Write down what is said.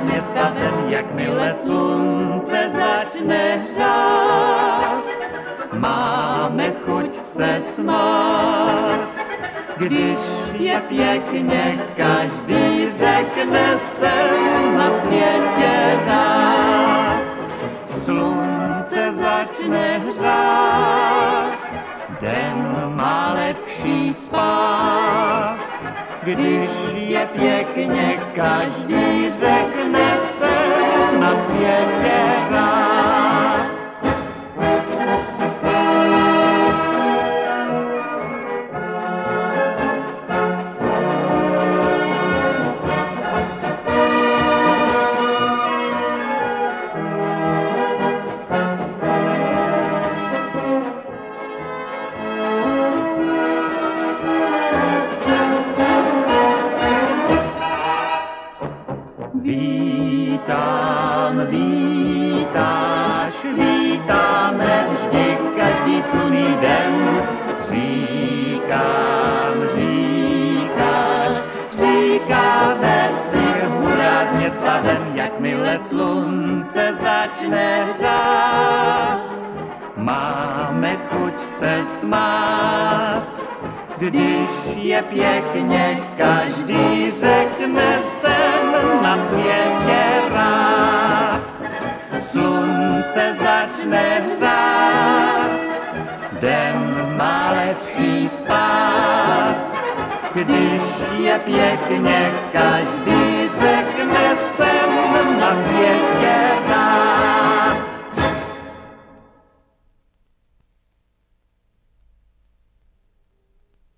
Z města ven, jakmile slunce začne hřát. Máme chuť se smát, když je pěkně, každý řekne jsem na světě rád. Slunce začne hřát, den má lepší spát. Když je pěkně, každý řekne jsem Vítám, vítáš, vítáme vždy každý slunný den. Říkám, říkáš, říkáme si hurá z města ven, jakmile slunce začne hřát. Máme chuť se smát, když je pěkně, každý řekne jsem na světě slunce začne hrát, den má lepší spát. Když je pěkně, každý řekne jsem na světě rád.